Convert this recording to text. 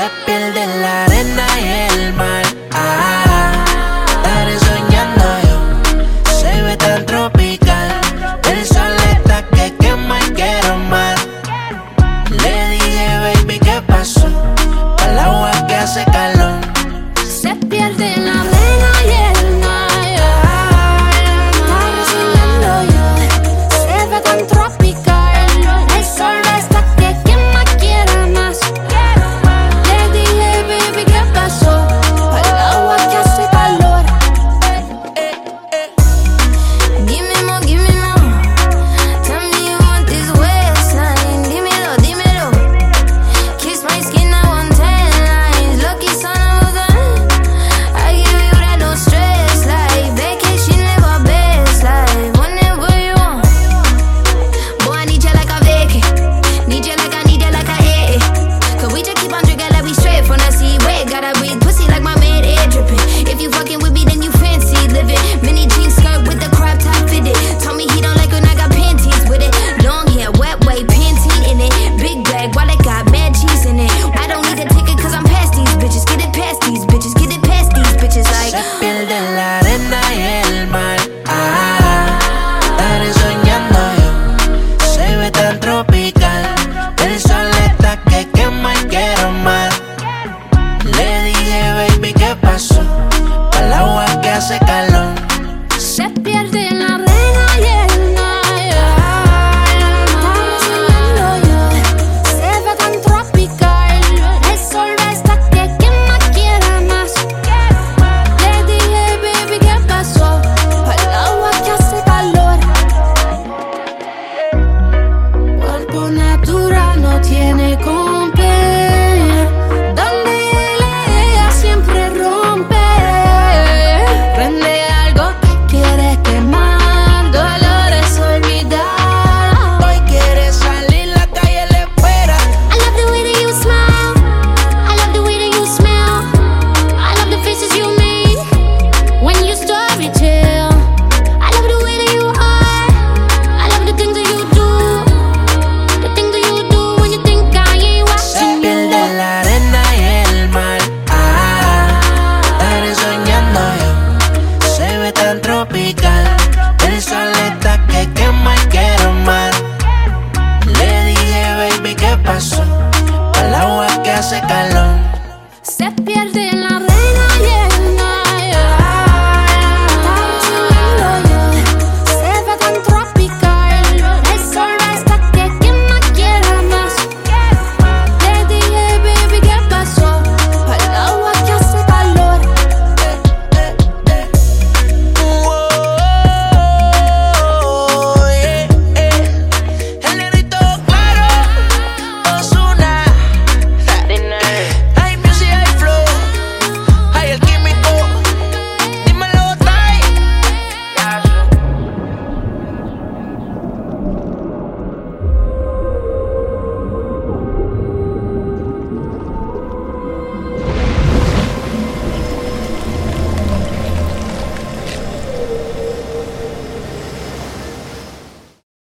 Se pierde Al agua que hace calor. hace calor. Se pierde